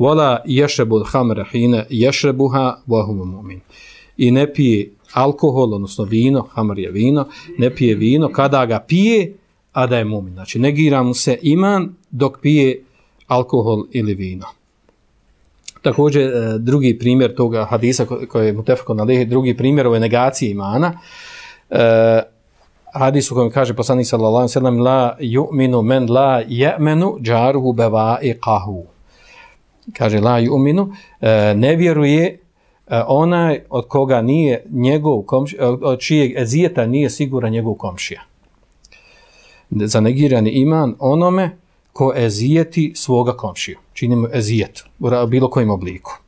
Vola ješrebu hamre hine ješrebuha vahumu mumin. I ne pije alkohol, odnosno vino, hamr je vino, ne pije vino kada ga pije, a da je mumin. Znači, negira mu se iman dok pije alkohol ili vino. Također, e, drugi primjer toga hadisa koji je mutefako na drugi primjer ove negacije imana, e, hadis u kojem kaže poslanik sallallahu alejhi ve sellem la yu'minu men la ya'manu jaruhu bawa'iqahu. Kaže la uminu, e, ne vjeruje e, onaj od koga nije njegov komšija, e, od čijeg ezijeta nije sigura njegov komšija. Za negirani iman onome ko ezijeti svoga komšiju. Čini mu ezijet u bilo kojem obliku.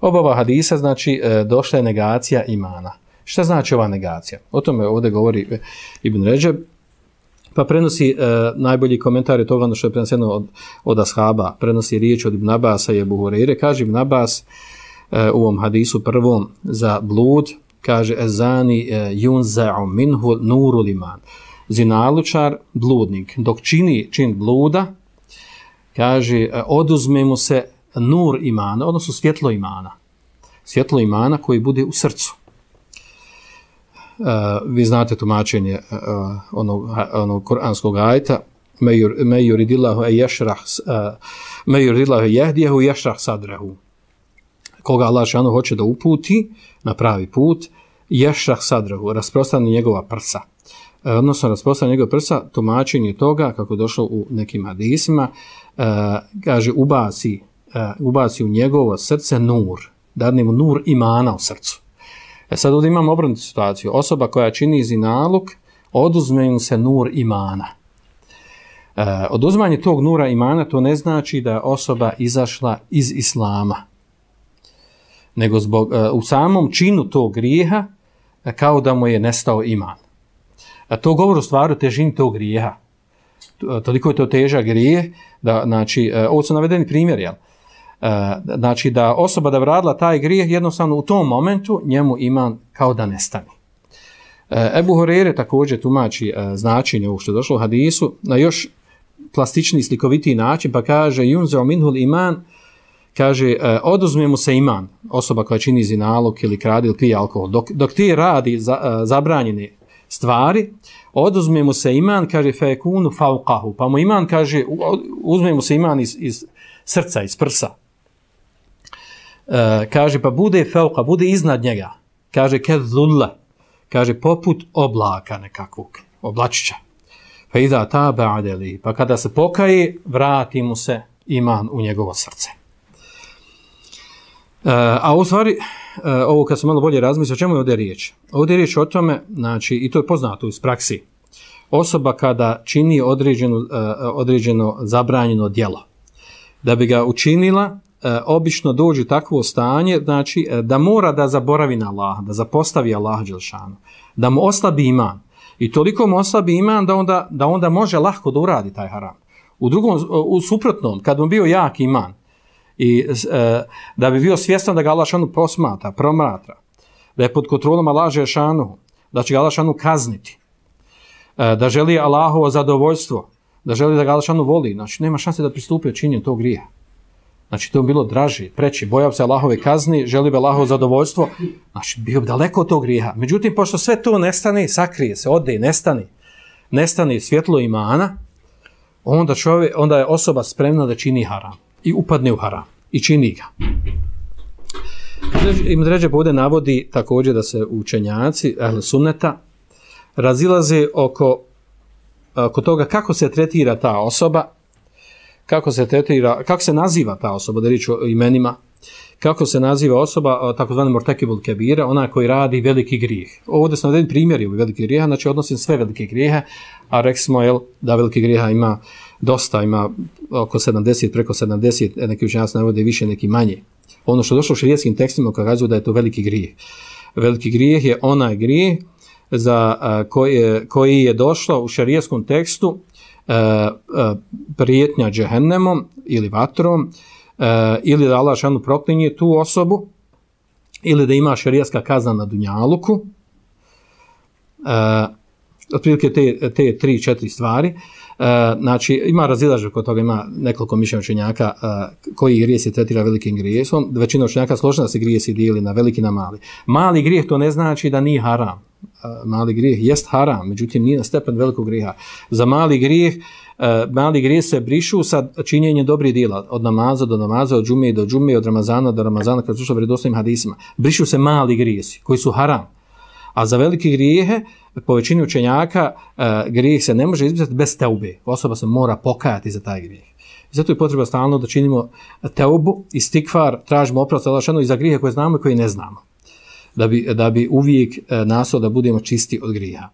Obava hadisa znači došla je negacija imana. Šta znači ova negacija? O tome ovdje govori Ibn Ređeb. Pa prenosi e, najbolji komentar je toga ono što je prenoseno od, od Ashaba. Prenosi riječ od Ibn Abasa i Ebu Hureyre. Kaže Ibn Abbas e, u ovom hadisu prvom za blud. Kaže ezani e, yunza'u minhu nuru liman. Zinalučar, bludnik. Dok čini čin bluda, kaže e, oduzme mu se nur imana, odnosno svjetlo imana. Svjetlo imana koji bude u srcu. Uh, vi znate tumačenje uh, onog, onog kuranskog ajta me yuridillahu e yashrah me yuridillahu yahdihu yashrah sadrehu. koga Allah šanu hoće da uputi na pravi put yashrah sadrehu, rasprostani njegova prsa uh, odnosno rasprostani njegova prsa tumačenje toga kako došlo u nekim hadisima uh, kaže ubaci uh, ubaci u njegovo srce nur dadne mu nur imana u srcu E sad ovdje imamo obrnutu situaciju. Osoba koja čini zinaluk, oduzme im se nur imana. E, oduzmanje tog nura imana to ne znači da osoba izašla iz islama. Nego zbog, e, u samom činu tog grijeha e, kao da mu je nestao iman. A to govor u stvaru težini tog grijeha. E, toliko je to teža grije, da, znači, e, ovo su navedeni primjer, jel? Ja E, znači da osoba da vradila taj grijeh jednostavno u tom momentu njemu iman kao da nestane. E, Ebu Horere također tumači e, značenje ovog što je došlo u hadisu na još plastični slikovitiji način pa kaže Junzeo minhul iman kaže oduzme mu se iman osoba koja čini zinalog ili kradi ili pije alkohol dok, dok ti radi za, zabranjene stvari oduzme mu se iman kaže fekunu fauqahu pa mu iman kaže uzme mu se iman iz, iz srca, iz prsa E, kaže pa bude fauka, bude iznad njega. Kaže kedhulla, kaže poput oblaka nekakvog, oblačića. Pa ida ta ba'deli, pa kada se pokaje, vrati mu se iman u njegovo srce. E, a u stvari, e, ovo kad sam malo bolje razmislio, o čemu je ovdje riječ? Ovdje je riječ o tome, znači, i to je poznato iz praksi, osoba kada čini određeno, e, određeno zabranjeno djelo, da bi ga učinila, e, obično dođe takvo stanje, znači e, da mora da zaboravi na Allah, da zapostavi Allah Đelšanu, da mu oslabi iman. I toliko mu oslabi iman da onda, da onda može lahko da uradi taj haram. U drugom, e, u suprotnom, kad mu bio jak iman, i e, da bi bio svjestan da ga Allah šanu posmata, promatra, da je pod kontrolom Allah Đelšanu, da će ga Allah šanu kazniti, e, da želi Allahovo zadovoljstvo, da želi da ga Allah šanu voli, znači nema šanse da pristupi činjenju tog grija. Znači, to bi bilo draži, preći, bojao se Allahove kazni, želi bi Allahovo zadovoljstvo, znači, bio bi daleko od tog grijeha. Međutim, pošto sve to nestane, sakrije se, ode i nestane, nestane svjetlo imana, onda, čovjek, onda je osoba spremna da čini haram i upadne u haram i čini ga. I dređe pa ovdje navodi također da se učenjaci, ahle sunneta, razilaze oko, oko toga kako se tretira ta osoba, kako se tretira, kako se naziva ta osoba, da riječ o imenima, kako se naziva osoba, takozvani mortekibul kebira, ona koji radi veliki grijeh. Ovdje smo navedeni primjeri ovih velikih grijeha, znači odnosim sve velike grijehe, a reksmo jel, da velike grijeha ima dosta, ima oko 70, preko 70, neki učenjaci navode više, neki manje. Ono što je došlo u širijetskim tekstima kazuju da je to veliki grijeh. Veliki grijeh je onaj grijeh za koji je, koji je došlo u šarijetskom tekstu e, e, prijetnja džehennemom ili vatrom, e, ili da Allah šanu proklinje tu osobu, ili da ima šarijaska kazna na Dunjaluku, e, otprilike te, te tri, četiri stvari, e, znači, ima razilaže kod toga, ima nekoliko mišljenja učenjaka e, koji grije se tretira velikim grijesom. Većina učenjaka složena se grije se dijeli na veliki na mali. Mali grijeh to ne znači da nije haram. E, mali grijeh jest haram, međutim nije na stepen velikog grijeha. Za mali grijeh e, mali grijeh se brišu sa činjenjem dobrih djela, od namaza do namaza, od džume do džume, od ramazana do ramazana, kad slušao vredostojnim hadisima. Brišu se mali grijesi koji su haram. A za velike grijehe, po većini učenjaka, uh, grijeh se ne može izbrisati bez teube. Osoba se mora pokajati za taj grijeh. I zato je potreba stalno da činimo teubu i stikvar, tražimo oprost Allahšanu i za grijehe koje znamo i koje ne znamo. Da bi, da bi uvijek e, uh, nasao da budemo čisti od grijeha.